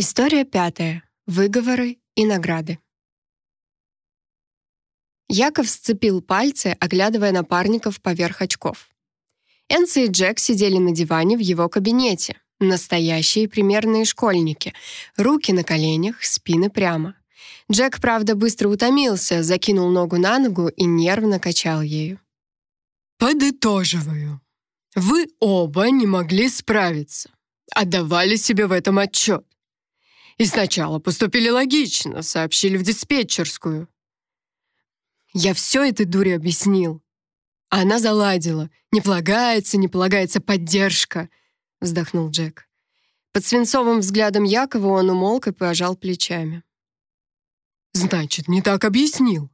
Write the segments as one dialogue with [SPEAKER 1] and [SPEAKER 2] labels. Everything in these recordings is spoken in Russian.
[SPEAKER 1] История пятая. Выговоры и награды. Яков сцепил пальцы, оглядывая напарников поверх очков. Энси и Джек сидели на диване в его кабинете. Настоящие примерные школьники. Руки на коленях, спины прямо. Джек, правда, быстро утомился, закинул ногу на ногу и нервно качал ею.
[SPEAKER 2] «Подытоживаю. Вы оба не могли справиться. Отдавали себе в этом отчет. И сначала поступили логично, сообщили в диспетчерскую. Я все этой дуре объяснил. Она заладила. Не полагается, не полагается поддержка, вздохнул Джек. Под свинцовым взглядом Якова он умолк и пожал плечами. Значит, не так объяснил.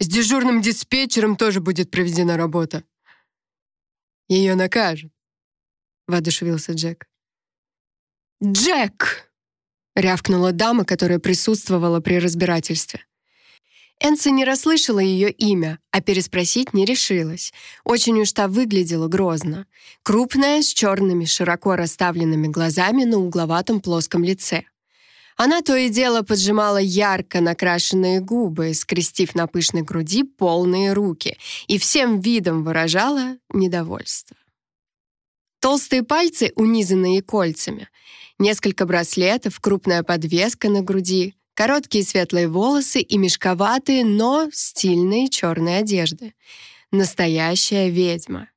[SPEAKER 2] С дежурным диспетчером тоже будет проведена работа. Ее накажут, воодушевился Джек. «Джек!» Рявкнула дама, которая присутствовала при разбирательстве. Энси не расслышала ее имя, а переспросить не решилась. Очень уж та выглядела грозно. Крупная, с черными, широко расставленными глазами на угловатом плоском лице. Она то и дело поджимала ярко накрашенные губы, скрестив на пышной груди полные руки, и всем видом выражала недовольство. Толстые пальцы, унизанные кольцами — Несколько браслетов, крупная подвеска на груди, короткие светлые волосы и мешковатые, но стильные черные одежды. Настоящая ведьма.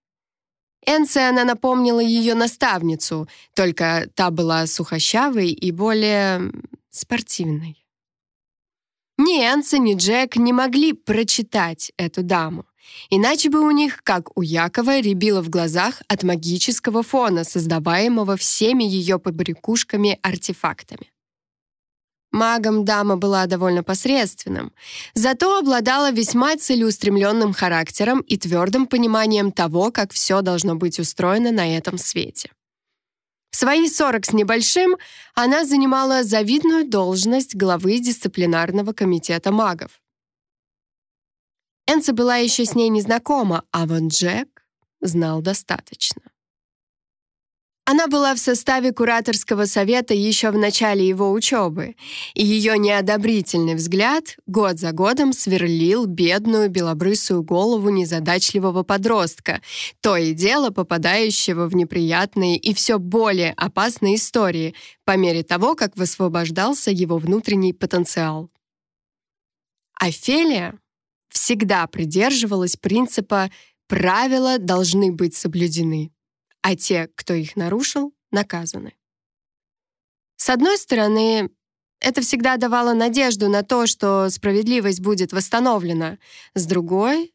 [SPEAKER 2] Энце она напомнила ее наставницу, только та была сухощавой и более спортивной. Ни Энце, ни Джек не могли прочитать эту даму. Иначе бы у них, как у Якова, рябило в глазах от магического фона, создаваемого всеми ее побрякушками артефактами. Магом дама была довольно посредственным, зато обладала весьма целеустремленным характером и твердым пониманием того, как все должно быть устроено на этом свете. В свои сорок с небольшим она занимала завидную должность главы дисциплинарного комитета магов. Энса была еще с ней не знакома, а вот Джек знал достаточно. Она была в составе кураторского совета еще в начале его учебы, и ее неодобрительный взгляд год за годом сверлил бедную белобрысую голову незадачливого подростка, то и дело попадающего в неприятные и все более опасные истории по мере того, как высвобождался его внутренний потенциал. Офелия всегда придерживалась принципа «правила должны быть соблюдены», а те, кто их нарушил, наказаны. С одной стороны, это всегда давало надежду на то, что справедливость будет восстановлена. С другой...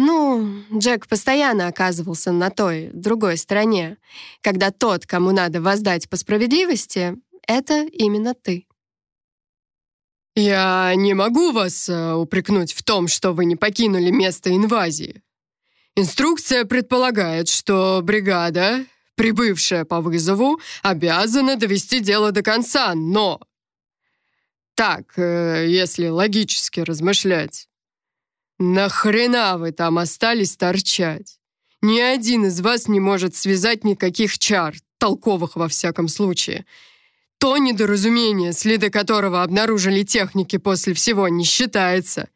[SPEAKER 2] Ну, Джек постоянно оказывался на той, другой стороне, когда тот, кому надо воздать по справедливости, это именно ты. «Я не могу вас э, упрекнуть в том, что вы не покинули место инвазии. Инструкция предполагает, что бригада, прибывшая по вызову, обязана довести дело до конца, но... Так, э, если логически размышлять. Нахрена вы там остались торчать? Ни один из вас не может связать никаких чар, толковых во всяком случае, то недоразумение, следы которого обнаружили техники после всего, не считается.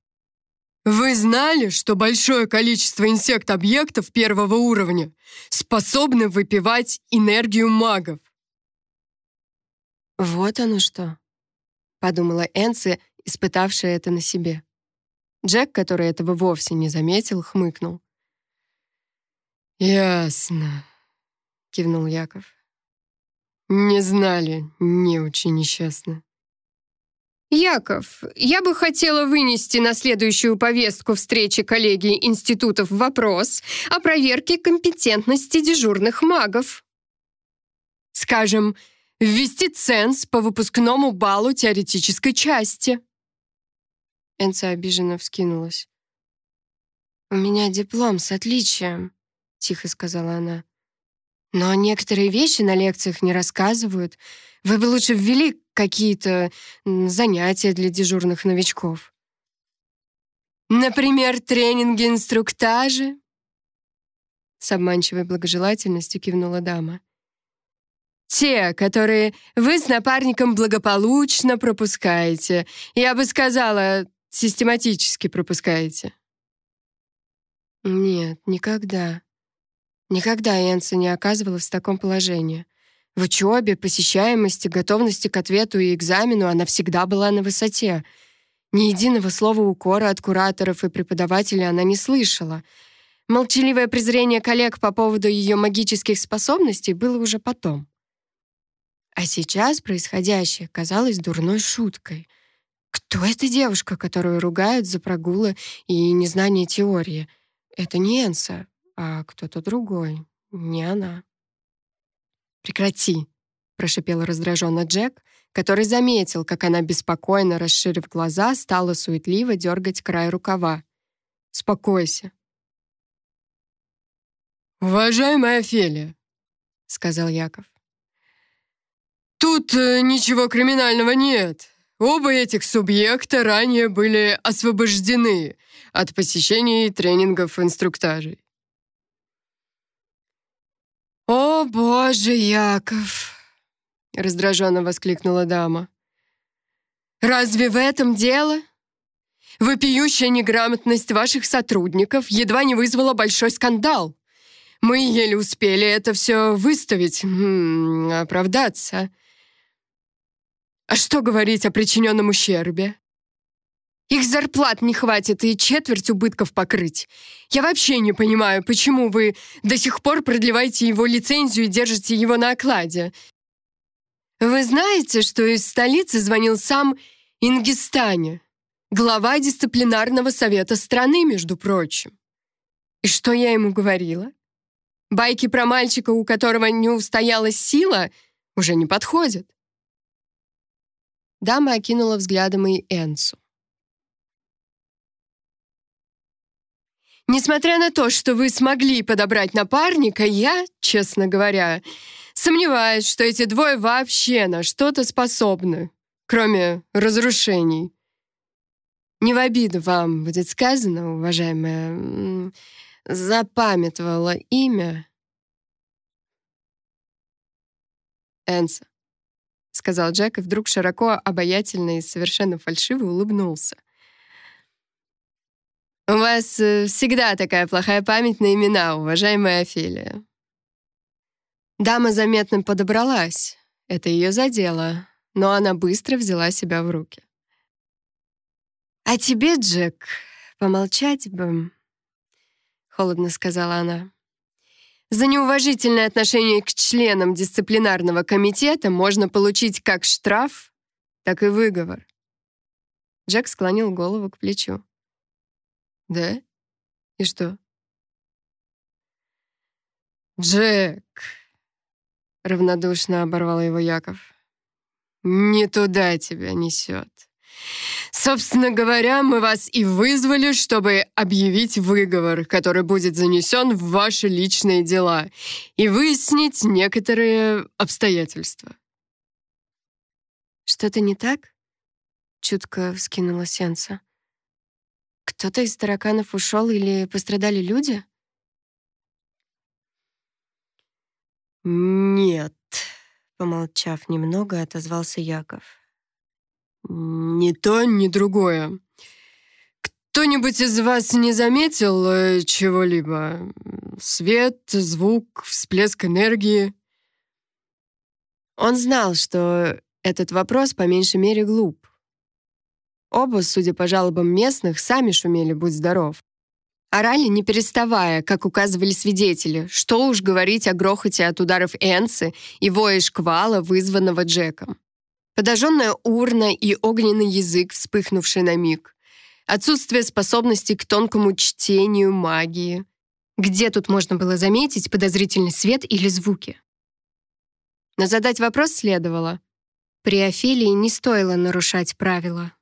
[SPEAKER 2] Вы знали, что большое количество инсект-объектов первого уровня способны выпивать энергию магов?
[SPEAKER 1] «Вот оно что», — подумала Энси, испытавшая это на себе. Джек, который этого вовсе не заметил, хмыкнул.
[SPEAKER 2] «Ясно», — кивнул Яков. Не знали, не очень несчастно.
[SPEAKER 1] «Яков, я бы хотела вынести на следующую повестку встречи коллегии институтов вопрос о проверке компетентности дежурных магов».
[SPEAKER 2] «Скажем, ввести ценз по выпускному баллу теоретической части».
[SPEAKER 1] Энца обиженно вскинулась. «У меня диплом с отличием», — тихо сказала она. Но некоторые вещи на лекциях не рассказывают. Вы бы лучше ввели какие-то занятия для дежурных новичков.
[SPEAKER 2] Например, тренинги-инструктажи? С обманчивой благожелательностью кивнула дама. Те, которые вы с напарником благополучно пропускаете. Я бы сказала, систематически пропускаете. Нет, никогда. Никогда Энса не оказывалась в таком положении. В учебе, посещаемости, готовности к ответу и экзамену она всегда была на высоте. Ни единого слова укора от кураторов и преподавателей она не слышала. Молчаливое презрение коллег по поводу ее магических способностей было уже потом. А сейчас происходящее казалось дурной шуткой. Кто эта девушка, которую ругают за прогулы и незнание теории? Это не Энса, а кто-то другой, не она. «Прекрати!» — прошипел раздраженно Джек, который заметил, как она беспокойно, расширив глаза, стала суетливо дергать край рукава. «Спокойся!»
[SPEAKER 3] «Уважаемая Офелия!» — сказал Яков. «Тут э, ничего криминального нет. Оба этих субъекта ранее были освобождены от посещения тренингов инструктажей.
[SPEAKER 2] «О, боже, Яков!» — раздраженно воскликнула дама. «Разве в этом дело? Вопиющая неграмотность ваших сотрудников едва не вызвала большой скандал. Мы еле успели это все выставить, м -м, оправдаться. А что говорить о причиненном ущербе? Их зарплат не хватит и четверть убытков покрыть. Я вообще не понимаю, почему вы до сих пор продлеваете его лицензию и держите его на окладе. Вы знаете, что из столицы звонил сам Ингистане, глава дисциплинарного совета страны, между прочим. И что я ему говорила? Байки про мальчика, у которого не устоялась сила, уже не подходят. Дама окинула взглядом и Энсу. Несмотря на то, что вы смогли подобрать напарника, я, честно говоря, сомневаюсь, что эти двое вообще на что-то способны, кроме разрушений. Не в обиду вам будет сказано, уважаемая, запамятовала имя. Энса, сказал Джек, и вдруг широко, обаятельно и совершенно фальшиво улыбнулся. «У вас э, всегда такая плохая память на имена, уважаемая Офелия». Дама заметно подобралась. Это ее задело, но она быстро взяла себя в руки. «А тебе, Джек, помолчать бы», — холодно сказала она. «За неуважительное отношение к членам дисциплинарного комитета можно получить как штраф, так и выговор». Джек склонил голову к плечу. Да? И что?
[SPEAKER 3] Джек, равнодушно оборвал его Яков. Не туда тебя несет. Собственно говоря, мы вас и вызвали, чтобы объявить выговор, который будет занесен в ваши личные дела, и выяснить некоторые обстоятельства.
[SPEAKER 2] «Что-то не так?» — чутко вскинула Сенса. Кто-то из тараканов ушел или пострадали люди?
[SPEAKER 3] Нет, помолчав немного, отозвался Яков. Ни то, ни другое. Кто-нибудь из вас не заметил э, чего-либо? Свет, звук, всплеск энергии?
[SPEAKER 2] Он знал, что этот вопрос по меньшей мере глуп. Оба, судя по жалобам местных, сами шумели «Будь здоров». Орали, не переставая, как указывали свидетели, что уж говорить о грохоте от ударов Энсы и вое шквала, вызванного Джеком. Подожженная урна и огненный язык, вспыхнувший на миг. Отсутствие способности к тонкому чтению магии. Где тут можно было заметить подозрительный свет или звуки? Но задать вопрос следовало. При Офелии не стоило нарушать правила.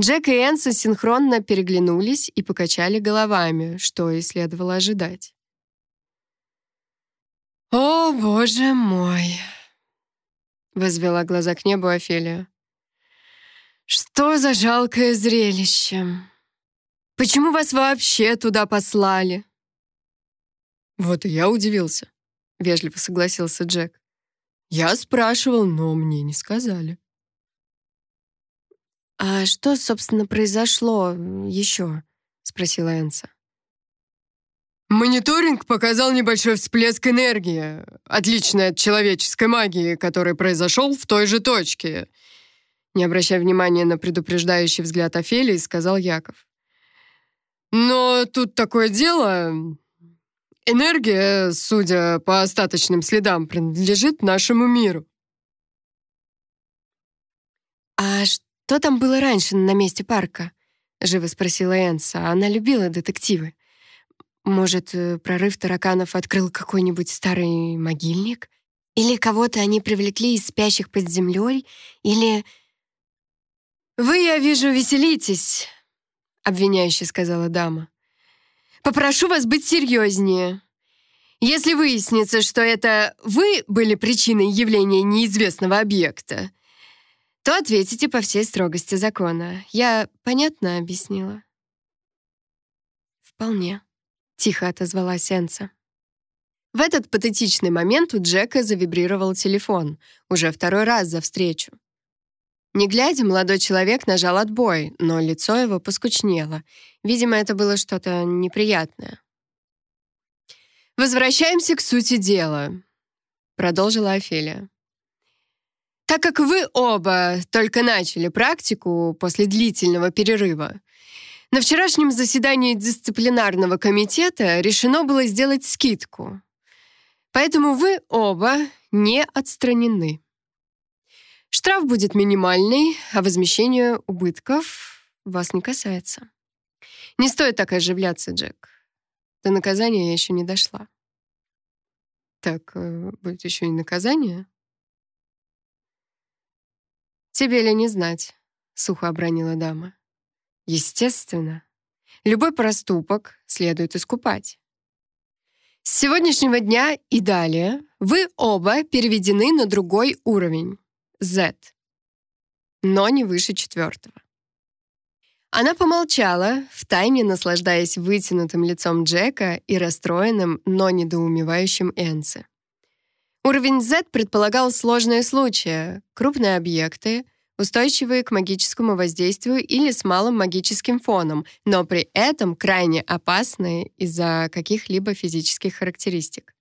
[SPEAKER 2] Джек и Энса синхронно переглянулись и покачали головами, что и следовало ожидать.
[SPEAKER 3] «О, боже мой!»
[SPEAKER 2] — возвела глаза к небу Офелия. «Что за жалкое зрелище! Почему вас вообще туда послали?»
[SPEAKER 3] «Вот и я удивился», —
[SPEAKER 2] вежливо согласился Джек.
[SPEAKER 3] Я спрашивал, но мне не сказали.
[SPEAKER 2] «А что, собственно, произошло еще?» — спросила Энса.
[SPEAKER 3] Мониторинг показал небольшой всплеск энергии, отличный от человеческой магии, который произошел в той же точке. Не обращая внимания на предупреждающий взгляд Офелии, сказал Яков. Но тут такое дело. Энергия, судя по остаточным следам, принадлежит нашему миру.
[SPEAKER 2] «А что там было раньше на месте парка?» — живо спросила Энса. Она любила детективы. «Может, э, прорыв тараканов открыл какой-нибудь старый могильник? Или кого-то они привлекли из спящих под землей? Или...»
[SPEAKER 1] «Вы, я вижу, веселитесь», — обвиняюще сказала дама. «Попрошу вас быть серьезнее. Если выяснится, что это вы были причиной явления неизвестного объекта, то ответите по всей строгости закона. Я понятно объяснила?»
[SPEAKER 2] «Вполне», — тихо отозвалась Энса.
[SPEAKER 1] В этот патетичный момент у Джека завибрировал телефон, уже второй раз за встречу. Не глядя, молодой человек нажал отбой, но лицо его поскучнело. Видимо, это было что-то неприятное. «Возвращаемся к сути дела», — продолжила Офелия. «Так как вы оба только начали практику после длительного перерыва, на вчерашнем заседании дисциплинарного комитета решено было сделать скидку. Поэтому вы оба не отстранены. Штраф будет минимальный, а возмещение убытков вас не касается. Не стоит так оживляться, Джек. До наказания я еще не дошла. Так, э, будет еще и наказание? Тебе ли не знать, сухо обронила дама. Естественно. Любой проступок следует искупать. С сегодняшнего дня и далее вы оба переведены на другой уровень. Z, но не выше четвертого. Она помолчала, втайне наслаждаясь вытянутым лицом Джека и расстроенным, но недоумевающим Энси. Уровень Z предполагал сложные случаи, крупные объекты, устойчивые к магическому воздействию или с малым магическим фоном, но при этом крайне опасные из-за каких-либо физических характеристик.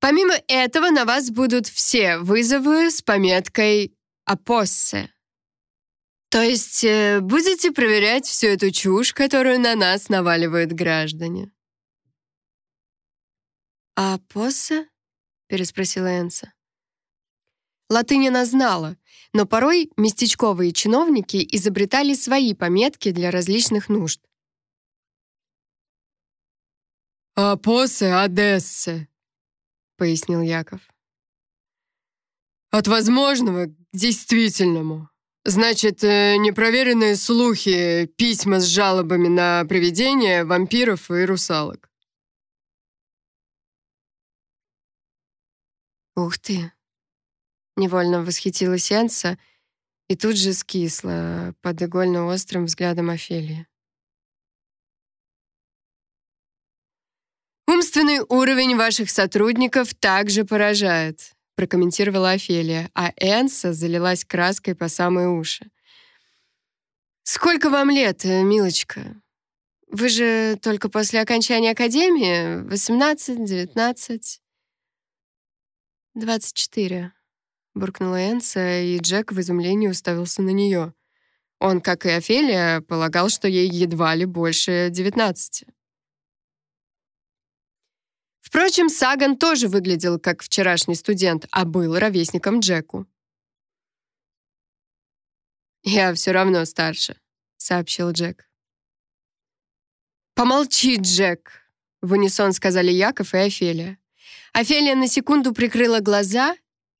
[SPEAKER 1] Помимо этого, на вас будут все вызовы с пометкой «Апоссе». То есть э, будете проверять всю эту чушь, которую на нас наваливают граждане.
[SPEAKER 2] «А посса?» — переспросила Энса.
[SPEAKER 1] Латынь она знала, но порой местечковые чиновники изобретали свои пометки для различных нужд.
[SPEAKER 3] «Апосе Одессе», — пояснил Яков. «От возможного к действительному. Значит, э, непроверенные слухи, письма с жалобами на привидения, вампиров и русалок».
[SPEAKER 2] «Ух ты!» — невольно восхитилась Янса и тут же скисла под игольно-острым взглядом Офелии.
[SPEAKER 1] «Умственный уровень ваших сотрудников также поражает», прокомментировала Офелия, а Энса залилась краской по самые уши. «Сколько вам лет, милочка? Вы же только после окончания академии? 18, 19?»
[SPEAKER 2] «24», — буркнула Энса, и Джек в изумлении уставился на нее.
[SPEAKER 1] Он, как и Офелия, полагал, что ей едва ли больше девятнадцати. Впрочем, Саган тоже выглядел как вчерашний студент, а был ровесником Джеку. «Я все равно старше», — сообщил Джек. «Помолчи, Джек», — в унисон сказали Яков и Офелия. Офелия на секунду прикрыла глаза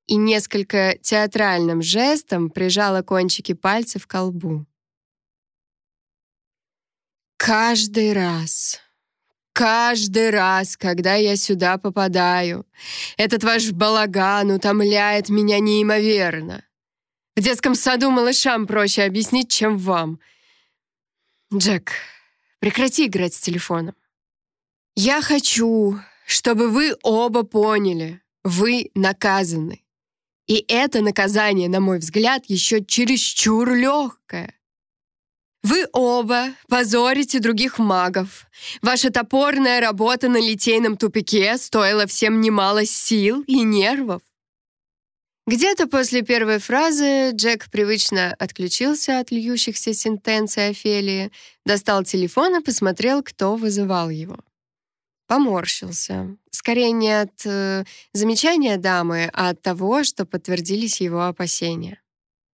[SPEAKER 1] и несколько театральным жестом прижала кончики пальцев к лбу. «Каждый раз, Каждый раз, когда я сюда попадаю, этот ваш балаган утомляет меня неимоверно. В детском саду малышам проще объяснить, чем вам. Джек, прекрати играть с телефоном. Я хочу, чтобы вы оба поняли.
[SPEAKER 2] вы наказаны. И это наказание, на мой взгляд, еще чересчур легкое. Вы оба позорите других магов. Ваша топорная работа на литейном тупике стоила всем немало сил и нервов. Где-то после первой фразы Джек привычно отключился от льющихся сентенций Офелии, достал телефон и посмотрел, кто вызывал его. Поморщился. Скорее не от э, замечания дамы, а от того, что подтвердились его опасения.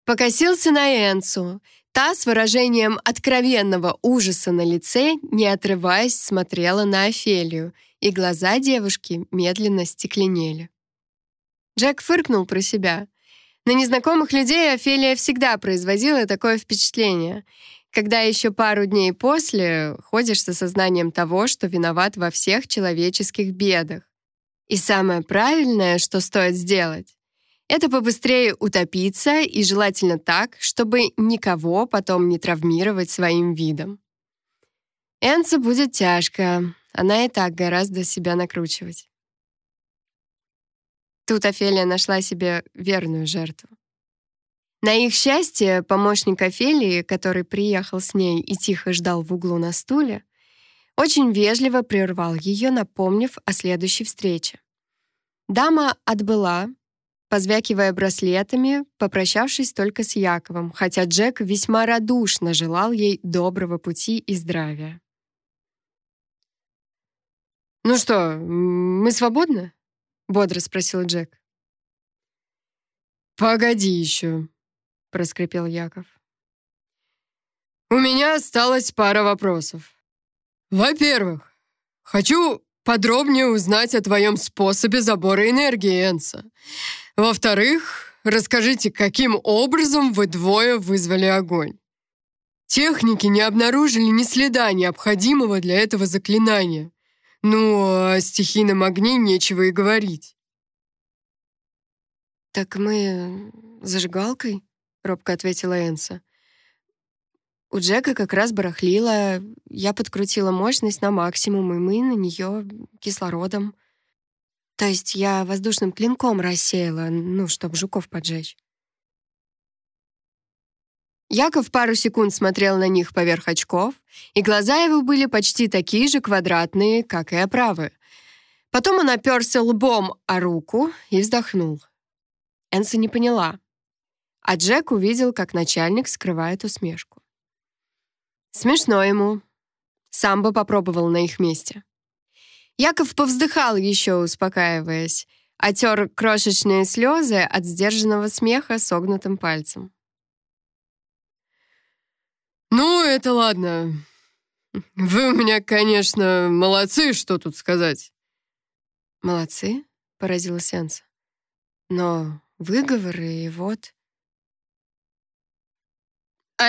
[SPEAKER 2] Покосился на Энцу. Та с выражением откровенного ужаса на лице, не отрываясь, смотрела на Офелию, и глаза девушки медленно стекленели. Джек фыркнул про себя. На незнакомых людей Офелия всегда производила такое впечатление, когда еще пару дней после ходишь со сознанием того, что виноват во всех человеческих бедах. И самое правильное, что стоит сделать, это побыстрее утопиться и желательно так, чтобы никого потом не травмировать своим видом. Энце будет тяжко, она и так гораздо себя накручивать. Тут Офелия нашла себе верную жертву. На их счастье, помощник Офелии, который приехал с ней и тихо ждал в углу на стуле, очень вежливо прервал ее, напомнив о следующей встрече. Дама отбыла, позвякивая браслетами, попрощавшись только с Яковом, хотя Джек весьма радушно желал ей доброго пути и здравия.
[SPEAKER 3] «Ну что, мы свободны?» бодро спросил Джек. «Погоди еще», — проскрипел Яков. «У меня осталась пара вопросов. Во-первых, хочу подробнее узнать о твоем способе забора энергии, Энса. Во-вторых, расскажите, каким образом вы двое вызвали огонь. Техники не обнаружили ни следа необходимого для этого заклинания. Ну, о стихийном огне нечего и говорить.
[SPEAKER 2] «Так мы зажигалкой?» — робко ответила Энса. У Джека как раз барахлила, я подкрутила мощность на максимум, и мы на нее кислородом. То есть я воздушным клинком рассеяла, ну, чтобы жуков поджечь. Яков пару секунд смотрел на них поверх очков, и глаза его были почти такие же квадратные, как и оправы. Потом он оперся лбом о руку и вздохнул. Энса не поняла, а Джек увидел, как начальник скрывает усмешку. Смешно ему. Сам бы попробовал на их месте. Яков повздыхал еще, успокаиваясь, отер крошечные слезы от сдержанного смеха согнутым пальцем.
[SPEAKER 3] «Ну, это ладно. Вы у меня, конечно, молодцы, что тут сказать».
[SPEAKER 2] «Молодцы?» — поразилась Энса. «Но выговоры и вот...»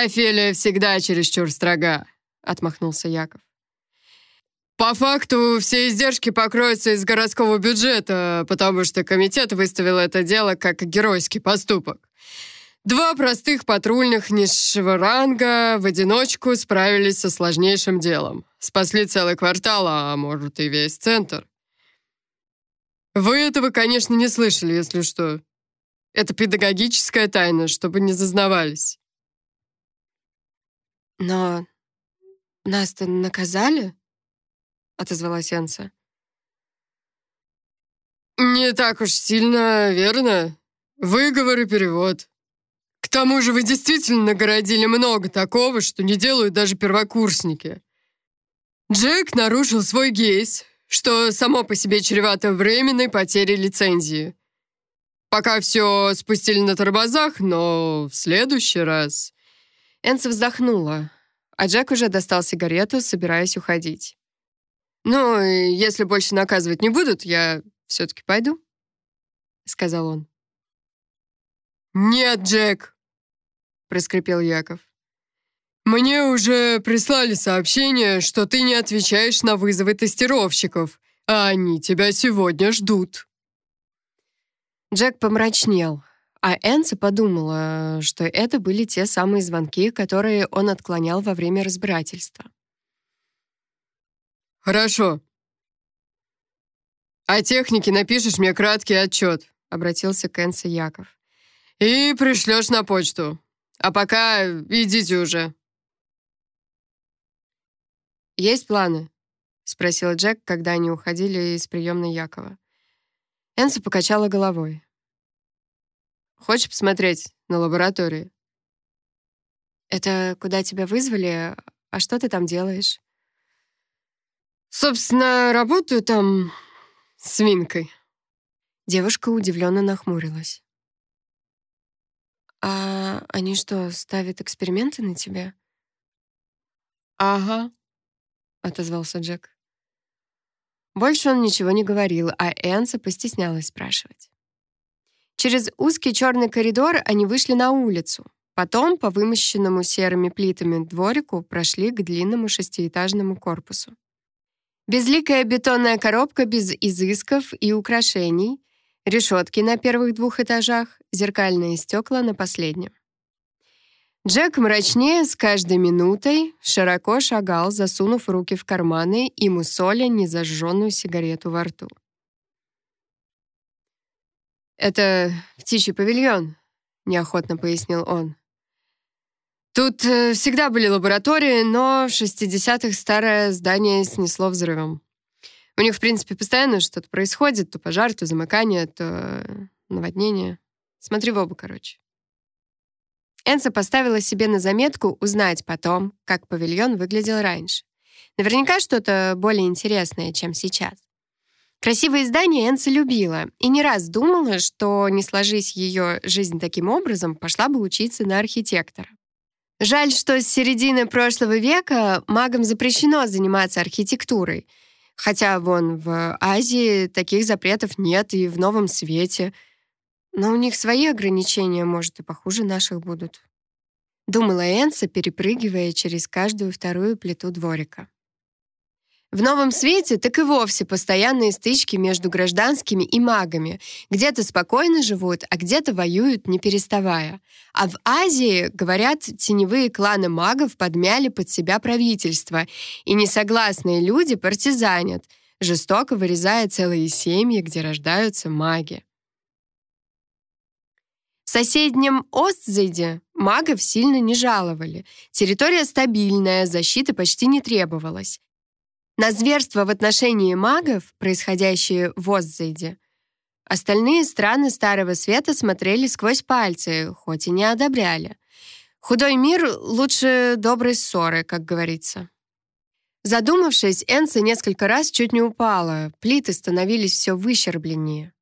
[SPEAKER 3] «Офелия всегда чересчур строга», — отмахнулся Яков. «По факту все издержки покроются из городского бюджета, потому что комитет выставил это дело как геройский поступок. Два простых патрульных низшего ранга в одиночку справились со сложнейшим делом. Спасли целый квартал, а может и весь центр. Вы этого, конечно, не слышали, если что. Это педагогическая тайна, чтобы не зазнавались.
[SPEAKER 2] «Но нас-то наказали?» — отозвалась Энса.
[SPEAKER 3] «Не так уж сильно, верно? Выговор и перевод. К тому же вы действительно нагородили много такого, что не делают даже первокурсники. Джек нарушил свой гейс, что само по себе чревато временной потерей лицензии. Пока все спустили на тормозах, но в следующий раз...
[SPEAKER 2] Энса вздохнула, а Джек уже достал сигарету, собираясь уходить.
[SPEAKER 3] «Ну, если больше наказывать не будут, я все-таки пойду», — сказал он. «Нет, Джек, проскрипел Яков. «Мне уже прислали сообщение, что ты не отвечаешь на вызовы тестировщиков, а они тебя сегодня ждут».
[SPEAKER 2] Джек помрачнел, а Энси подумала, что это были те самые звонки, которые он отклонял во время разбирательства.
[SPEAKER 3] «Хорошо», «О технике напишешь мне краткий отчет», — обратился к Энсе Яков. «И пришлешь на почту. А пока идите уже». «Есть планы?» — спросил Джек, когда они уходили из приемной Якова. Энса покачала головой. «Хочешь посмотреть на лабораторию?» «Это куда тебя вызвали? А что ты там делаешь?» «Собственно, работаю там свинкой». Девушка удивленно нахмурилась. «А они что, ставят эксперименты на тебя?» «Ага», — отозвался Джек. Больше он ничего не говорил, а Энса постеснялась спрашивать. Через узкий черный коридор они вышли на улицу. Потом по вымощенному серыми плитами дворику прошли к длинному шестиэтажному корпусу. Безликая бетонная коробка без изысков и украшений, решетки на первых двух этажах, зеркальные стекла на последнем. Джек мрачнее с каждой минутой широко шагал, засунув руки в карманы и мусоля незажженную сигарету во рту. «Это птичий павильон», — неохотно пояснил он. «Тут э, всегда были лаборатории, но в 60-х старое здание снесло взрывом. У них, в принципе, постоянно что-то происходит, то пожар, то замыкание, то наводнение. Смотри в оба, короче». Энса поставила себе на заметку узнать потом, как павильон выглядел раньше. Наверняка что-то более интересное, чем сейчас. Красивые здания Энса любила и не раз думала, что, не сложись ее жизнь таким образом, пошла бы учиться на архитектора. Жаль, что с середины прошлого века магам запрещено заниматься архитектурой, хотя вон в Азии таких запретов нет и в Новом Свете — но у них свои ограничения, может, и похуже наших будут. Думала Энса, перепрыгивая через каждую вторую плиту дворика. В новом свете так и вовсе постоянные стычки между гражданскими и магами. Где-то спокойно живут, а где-то воюют, не переставая. А в Азии, говорят, теневые кланы магов подмяли под себя правительство, и несогласные люди партизанят, жестоко вырезая целые семьи, где рождаются маги. В соседнем Остзейде магов сильно не жаловали. Территория стабильная, защиты почти не требовалось. На зверство в отношении магов, происходящие в Остзейде, остальные страны Старого Света смотрели сквозь пальцы, хоть и не одобряли. Худой мир лучше доброй ссоры, как говорится. Задумавшись, Энса несколько раз чуть не упала, плиты становились все выщербленнее.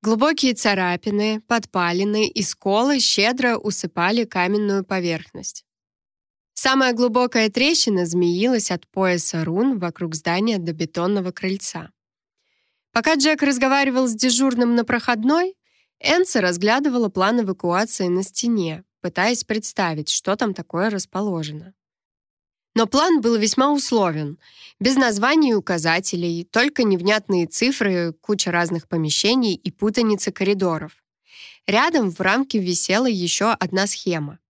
[SPEAKER 3] Глубокие царапины, подпалины и сколы щедро усыпали каменную поверхность. Самая глубокая трещина змеилась от пояса рун вокруг здания до бетонного крыльца. Пока Джек разговаривал с дежурным на проходной, Энса разглядывала план эвакуации на стене, пытаясь представить, что там такое расположено. Но план был весьма условен. Без названий и указателей, только невнятные цифры, куча разных помещений и путаницы коридоров. Рядом в рамке висела еще одна схема.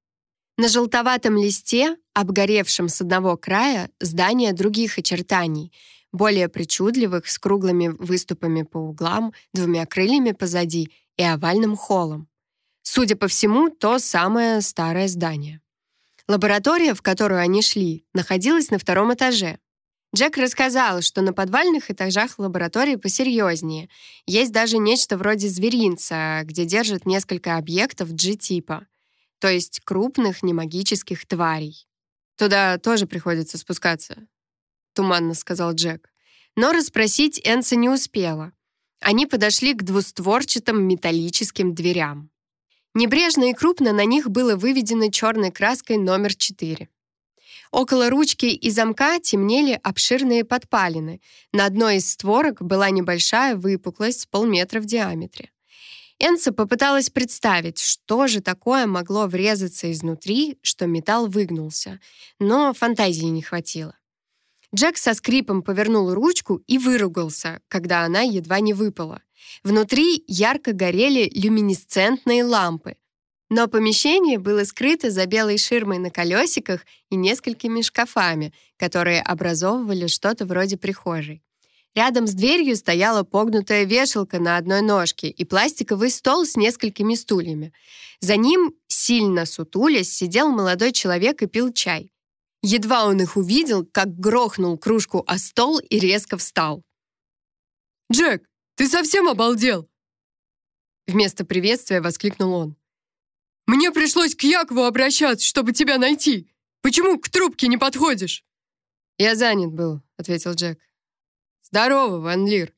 [SPEAKER 3] На желтоватом листе, обгоревшем с одного края, здания других очертаний, более причудливых, с круглыми выступами по углам, двумя крыльями позади и овальным холлом. Судя по всему, то самое старое здание. Лаборатория, в которую они шли, находилась на втором этаже. Джек рассказал, что на подвальных этажах лаборатории посерьезнее. Есть даже нечто вроде зверинца, где держат несколько объектов G-типа, то есть крупных немагических тварей. «Туда тоже приходится спускаться», — туманно сказал Джек. Но расспросить Энса не успела. Они подошли к двустворчатым металлическим дверям. Небрежно и крупно на них было выведено черной краской номер 4. Около ручки и замка темнели обширные подпалины. На одной из створок была небольшая выпуклость с полметра в диаметре. Энса попыталась представить, что же такое могло врезаться изнутри, что металл выгнулся, но фантазии не хватило. Джек со скрипом повернул ручку и выругался, когда она едва не выпала. Внутри ярко горели люминесцентные лампы, но помещение было скрыто за белой ширмой на колесиках и несколькими шкафами, которые образовывали что-то вроде прихожей.
[SPEAKER 1] Рядом с дверью стояла погнутая вешалка на одной ножке и пластиковый стол с несколькими стульями. За ним, сильно сутулясь, сидел молодой человек и пил чай. Едва он их увидел, как грохнул кружку о стол и резко встал.
[SPEAKER 3] «Джек, ты совсем обалдел?»
[SPEAKER 1] Вместо приветствия воскликнул он.
[SPEAKER 3] «Мне пришлось к Якову обращаться, чтобы тебя найти. Почему к трубке не подходишь?»
[SPEAKER 1] «Я занят был», — ответил Джек.
[SPEAKER 3] «Здорово, Ван Лир».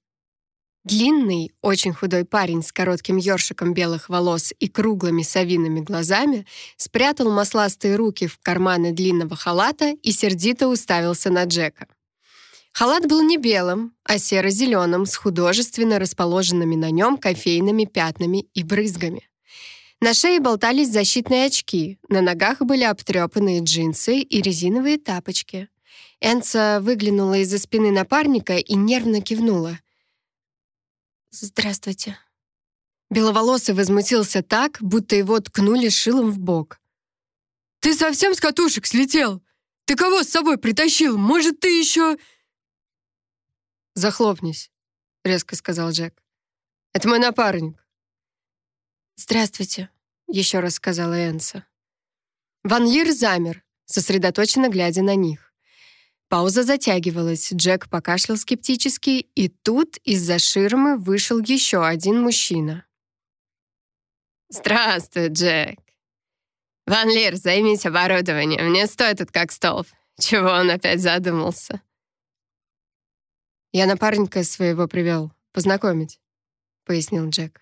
[SPEAKER 1] Длинный, очень худой парень с коротким ёршиком белых волос и круглыми совиными глазами спрятал масластые руки в карманы длинного халата и сердито уставился на Джека. Халат был не белым, а серо-зеленым, с художественно расположенными на нем кофейными пятнами и брызгами. На шее болтались защитные очки, на ногах были обтрепанные джинсы и резиновые тапочки. Энца выглянула из-за спины напарника и нервно кивнула — «Здравствуйте». Беловолосый возмутился так, будто его ткнули шилом в бок.
[SPEAKER 3] «Ты совсем с катушек слетел? Ты кого с собой притащил? Может, ты еще...»
[SPEAKER 1] «Захлопнись», — резко сказал Джек. «Это мой напарник».
[SPEAKER 2] «Здравствуйте», — еще раз сказала Энса.
[SPEAKER 1] Ван Лир замер, сосредоточенно глядя на них. Пауза затягивалась, Джек покашлял скептически, и тут из-за ширмы вышел еще один мужчина.
[SPEAKER 4] «Здравствуй, Джек. Ван Лир, займись оборудованием, мне стоит тут как стол. Чего он опять задумался?»
[SPEAKER 1] «Я напарника своего привел, познакомить», — пояснил Джек.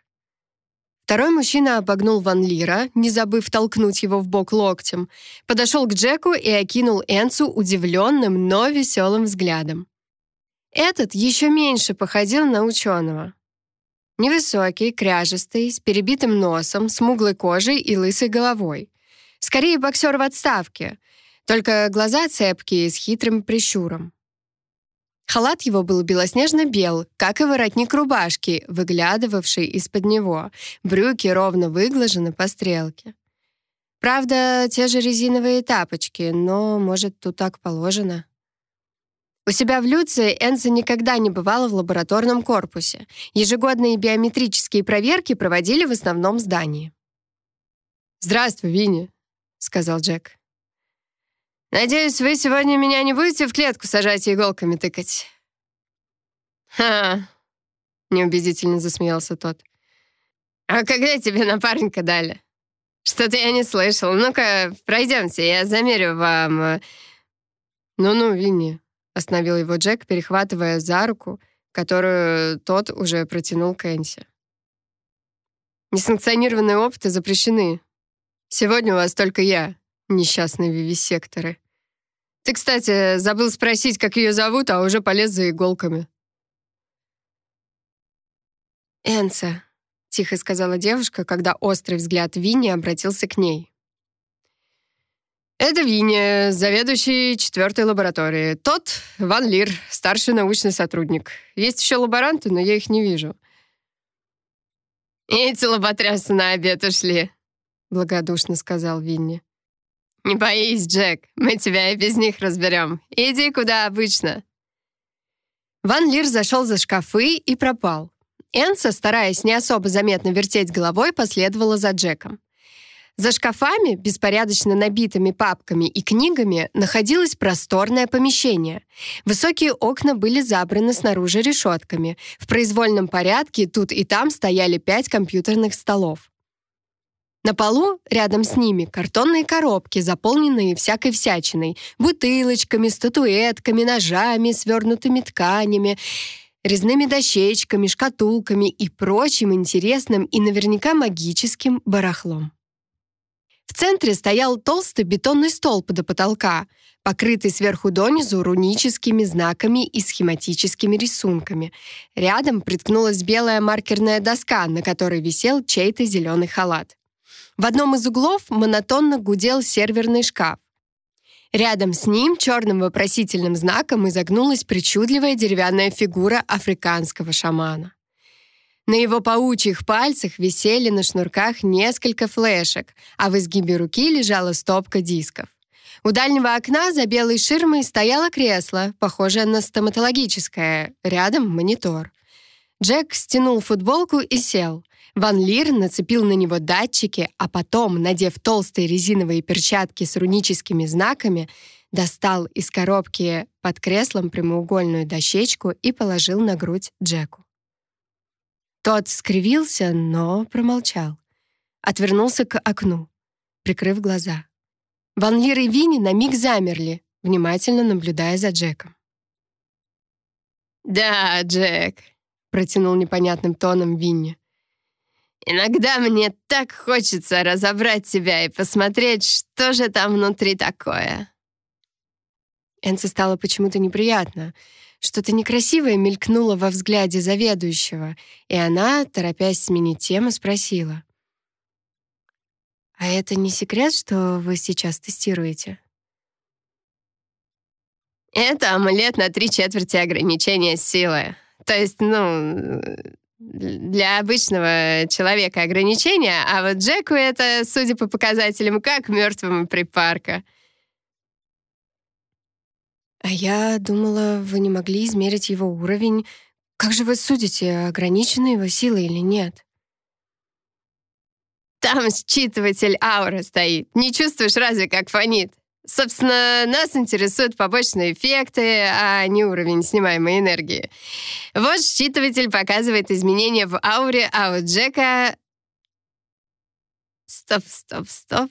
[SPEAKER 1] Второй мужчина обогнул Ван Лира, не забыв толкнуть его в бок локтем, подошел к Джеку и окинул Энцу удивленным, но веселым взглядом. Этот еще меньше походил на ученого. Невысокий, кряжестый, с перебитым носом, смуглой кожей и лысой головой. Скорее боксер в отставке, только глаза цепкие, с хитрым прищуром. Халат его был белоснежно-бел, как и воротник рубашки, выглядывавший из-под него. Брюки ровно выглажены по стрелке. Правда, те же резиновые тапочки, но, может, тут так положено. У себя в Люции Энса никогда не бывала в лабораторном корпусе. Ежегодные биометрические проверки проводили в основном здании.
[SPEAKER 3] «Здравствуй, Винни», — сказал Джек.
[SPEAKER 4] Надеюсь, вы сегодня меня не будете в клетку сажать и иголками тыкать?»
[SPEAKER 1] «Ха!» — неубедительно засмеялся тот.
[SPEAKER 4] «А когда тебе напарника дали? Что-то я не слышал. Ну-ка, пройдемте, я замерю вам...» э,
[SPEAKER 1] «Ну-ну, Винни», — остановил его Джек, перехватывая за руку, которую тот уже протянул Кэнси. «Несанкционированные опыты запрещены. Сегодня у вас только я, Несчастные вивисекторы. Ты, кстати, забыл спросить, как ее зовут, а уже полез за иголками.
[SPEAKER 2] «Энса», — тихо сказала девушка, когда острый взгляд Винни обратился к ней.
[SPEAKER 1] «Это Винни, заведующий четвертой лаборатории. Тот — Ван Лир, старший научный сотрудник. Есть еще лаборанты, но я их не вижу».
[SPEAKER 4] «Эти лоботрясы на обед ушли», —
[SPEAKER 1] благодушно сказал Винни.
[SPEAKER 4] «Не боись, Джек, мы тебя и без них разберем. Иди куда обычно».
[SPEAKER 1] Ван Лир зашел за шкафы и пропал. Энса, стараясь не особо заметно вертеть головой, последовала за Джеком. За шкафами, беспорядочно набитыми папками и книгами, находилось просторное помещение. Высокие окна были забраны снаружи решетками. В произвольном порядке тут и там стояли пять компьютерных столов. На полу, рядом с ними, картонные коробки, заполненные всякой всячиной, бутылочками, статуэтками, ножами, свернутыми тканями, резными дощечками, шкатулками и прочим интересным и наверняка магическим барахлом. В центре стоял толстый бетонный столб до потолка, покрытый сверху донизу руническими знаками и схематическими рисунками. Рядом приткнулась белая маркерная доска, на которой висел чей-то зеленый халат. В одном из углов монотонно гудел серверный шкаф. Рядом с ним черным вопросительным знаком изогнулась причудливая деревянная фигура африканского шамана. На его паучьих пальцах висели на шнурках несколько флешек, а в изгибе руки лежала стопка дисков. У дальнего окна за белой ширмой стояло кресло, похожее на стоматологическое, рядом монитор. Джек стянул футболку и сел. Ван Лир нацепил на него датчики, а потом, надев толстые резиновые перчатки с руническими знаками, достал из коробки под креслом прямоугольную дощечку и положил на грудь Джеку. Тот скривился, но промолчал. Отвернулся к окну, прикрыв глаза. Ван Лир и Винни на миг замерли, внимательно наблюдая за Джеком.
[SPEAKER 4] «Да, Джек», —
[SPEAKER 1] протянул непонятным тоном Винни.
[SPEAKER 4] «Иногда мне так хочется разобрать тебя и посмотреть, что же там внутри такое».
[SPEAKER 1] Энце стало почему-то неприятно. Что-то некрасивое мелькнуло во взгляде заведующего, и она, торопясь сменить тему, спросила. «А это не секрет, что вы сейчас тестируете?»
[SPEAKER 4] «Это амулет на три четверти ограничения силы. То есть, ну, для обычного человека ограничения, а вот Джеку это, судя по показателям, как мертвому припарка».
[SPEAKER 1] «А я думала, вы не могли измерить его уровень. Как же вы судите, ограничена его сила или нет?»
[SPEAKER 4] «Там считыватель ауры стоит. Не чувствуешь разве, как фонит? Собственно, нас интересуют побочные эффекты, а не уровень снимаемой энергии. Вот считыватель показывает изменения в ауре, а у Джека... Стоп, стоп, стоп.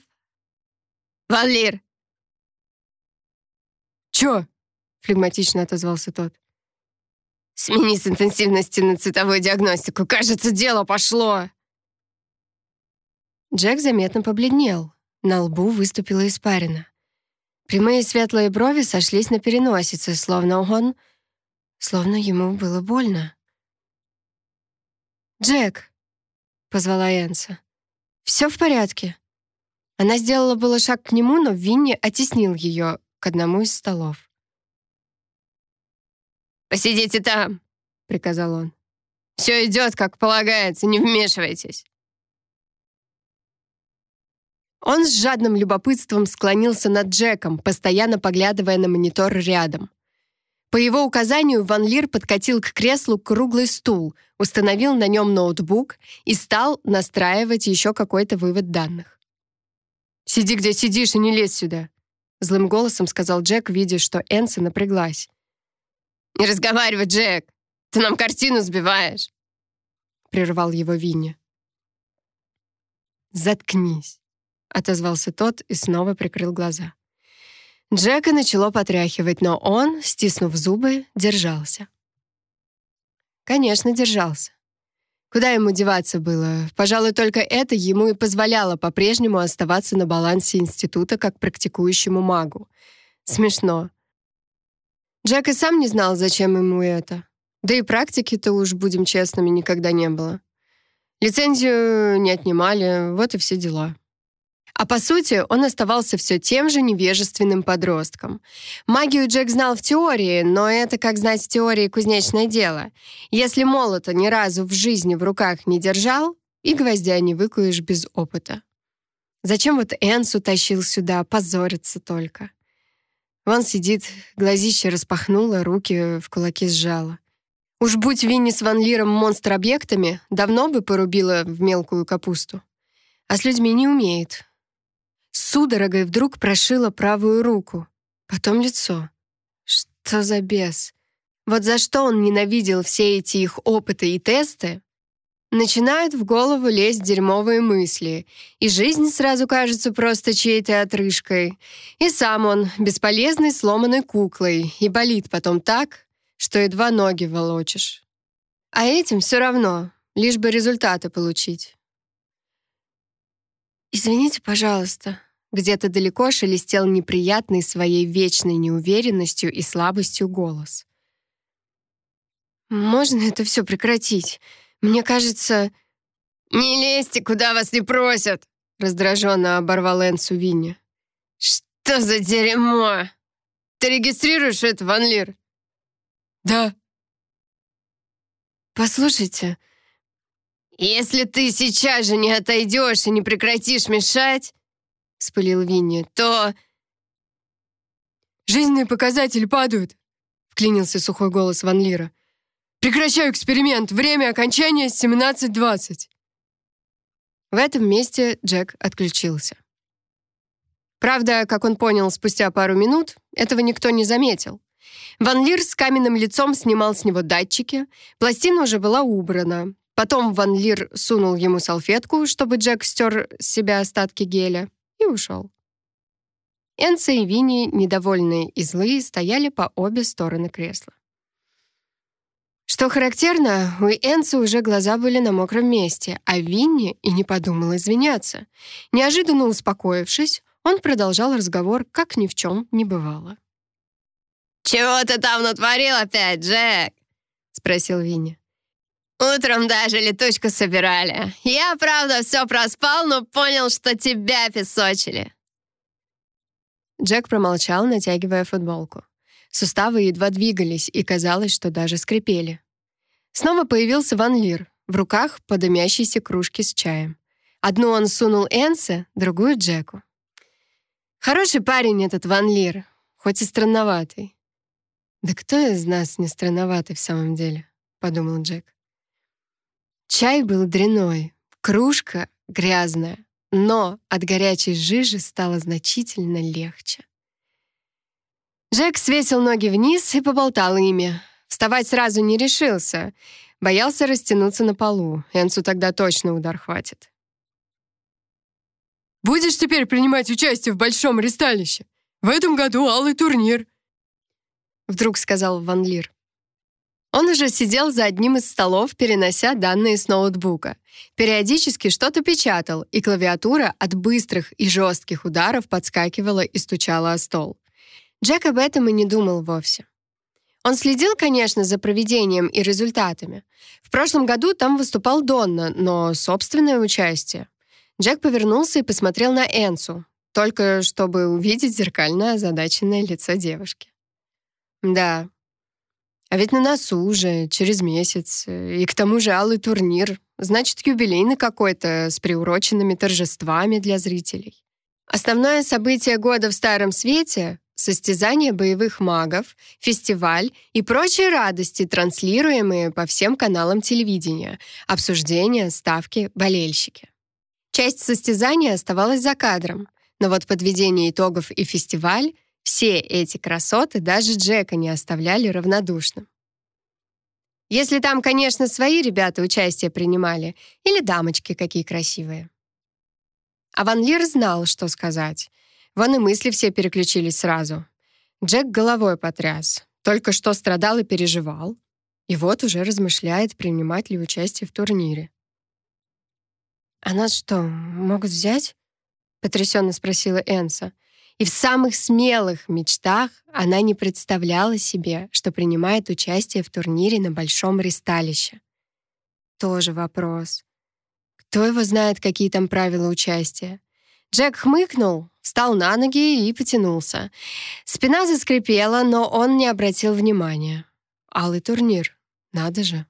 [SPEAKER 4] Валир!
[SPEAKER 1] «Чё?» — флегматично отозвался тот.
[SPEAKER 4] «Смени с интенсивности на цветовую диагностику. Кажется, дело пошло!»
[SPEAKER 1] Джек заметно побледнел. На лбу выступила испарина. Прямые светлые брови сошлись на переносице, словно он... Словно ему было больно. «Джек!» — позвала Энса. «Все в порядке?» Она сделала было шаг к нему, но Винни оттеснил ее к одному из столов.
[SPEAKER 4] «Посидите там», — приказал он.
[SPEAKER 1] «Все идет, как полагается, не вмешивайтесь». Он с жадным любопытством склонился над Джеком, постоянно поглядывая на монитор рядом. По его указанию Ван Лир подкатил к креслу круглый стул, установил на нем ноутбук и стал настраивать еще какой-то вывод данных. «Сиди, где сидишь, и не лезь сюда», — злым голосом сказал Джек, видя, что Энси напряглась.
[SPEAKER 4] «Не разговаривай, Джек! Ты нам картину сбиваешь!»
[SPEAKER 1] Прервал его Винни. «Заткнись!» — отозвался тот и снова прикрыл глаза. Джека начало потряхивать, но он, стиснув зубы, держался. Конечно, держался. Куда ему деваться было? Пожалуй, только это ему и позволяло по-прежнему оставаться на балансе института как практикующему магу. Смешно. Джек и сам не знал, зачем ему это. Да и практики-то уж, будем честными, никогда не было. Лицензию не отнимали, вот и все дела. А по сути, он оставался все тем же невежественным подростком. Магию Джек знал в теории, но это, как знать в теории, кузнечное дело. Если молота ни разу в жизни в руках не держал, и гвоздя не выкуешь без опыта. Зачем вот Энсу тащил сюда, позориться только? Вон сидит, глазище распахнула, руки в кулаки сжала. Уж будь Винни с Ван Лиром монстр-объектами, давно бы порубила в мелкую капусту. А с людьми не умеет. Судорогой вдруг прошила правую руку, потом лицо. Что за бес? Вот за что он ненавидел все эти их опыты и тесты, Начинают в голову лезть дерьмовые мысли, и жизнь сразу кажется просто чьей-то отрыжкой. И сам он бесполезной сломанной куклой, и болит потом так, что едва ноги волочишь. А этим все равно, лишь бы результаты получить. «Извините, пожалуйста», где-то далеко шелестел неприятный своей вечной неуверенностью и слабостью голос. «Можно это все прекратить?» Мне кажется...»
[SPEAKER 4] «Не лезьте, куда вас не просят!»
[SPEAKER 1] раздраженно оборвал Энсу Винни.
[SPEAKER 4] «Что за дерьмо? Ты регистрируешь это, Ван Лир?»
[SPEAKER 1] «Да». «Послушайте...»
[SPEAKER 4] «Если ты сейчас же не отойдешь и не прекратишь мешать, — вспылил Винни, — то...»
[SPEAKER 3] Жизненные показатели падают!» — вклинился сухой голос Ван Лира. «Прекращаю эксперимент! Время окончания 17.20!»
[SPEAKER 2] В этом месте Джек отключился. Правда, как он понял спустя пару минут, этого никто не заметил. Ван Лир с каменным лицом снимал с него датчики, пластина уже была убрана. Потом Ван Лир сунул ему салфетку, чтобы Джек стер с себя остатки геля, ушел. Энса и Винни, недовольные и злые, стояли по обе стороны кресла. Что характерно, у Энса уже глаза были на мокром месте, а Винни и не подумал извиняться. Неожиданно успокоившись, он продолжал разговор, как ни в чем не бывало.
[SPEAKER 4] «Чего ты там натворил опять, Джек?» — спросил Винни. «Утром даже летучку собирали. Я, правда, все проспал, но понял, что тебя песочили».
[SPEAKER 2] Джек промолчал, натягивая футболку. Суставы едва двигались, и казалось, что даже скрипели. Снова появился Ван Лир, в руках по кружке с чаем. Одну он сунул Энсе, другую — Джеку. Хороший парень этот Ван Лир, хоть и странноватый. «Да кто из нас не странноватый в самом деле?» — подумал Джек. Чай был дряной, кружка грязная, но от горячей жижи стало значительно легче. Джек свесил ноги вниз и поболтал ими. Вставать сразу не решился. Боялся растянуться на полу. Энсу тогда точно удар хватит.
[SPEAKER 3] «Будешь теперь принимать участие в большом ресталище? В этом году алый турнир», —
[SPEAKER 2] вдруг сказал Ван Лир. Он уже сидел за одним из столов, перенося данные с ноутбука. Периодически что-то печатал, и клавиатура от быстрых и жестких ударов подскакивала и стучала о стол. Джек об этом и не думал вовсе. Он следил, конечно, за проведением и результатами. В прошлом году там выступал Донна, но собственное участие. Джек повернулся и посмотрел на Энсу, только чтобы увидеть зеркальное озадаченное лицо девушки. Да, а ведь на носу уже, через месяц. И к тому же алый турнир. Значит, юбилейный какой-то, с приуроченными торжествами для зрителей. Основное событие года в Старом Свете — состязание боевых магов, фестиваль и прочие радости, транслируемые по всем каналам телевидения, обсуждения, ставки, болельщики. Часть состязания оставалась за кадром, но вот подведение итогов и фестиваль — все эти красоты даже Джека не оставляли равнодушным. Если там, конечно, свои ребята участие принимали, или дамочки какие красивые. А Ван Лир знал, что сказать. Вон и мысли все переключились сразу. Джек головой потряс. Только что страдал и переживал. И вот уже размышляет, принимать ли участие в турнире. «А нас что, могут взять?» — потрясенно спросила Энса. И в самых смелых мечтах она не представляла себе, что принимает участие в турнире на большом ристалище. Тоже вопрос. Кто его знает, какие там правила участия? Джек хмыкнул, встал на ноги и потянулся. Спина заскрипела, но он не обратил внимания. Алый турнир. Надо же.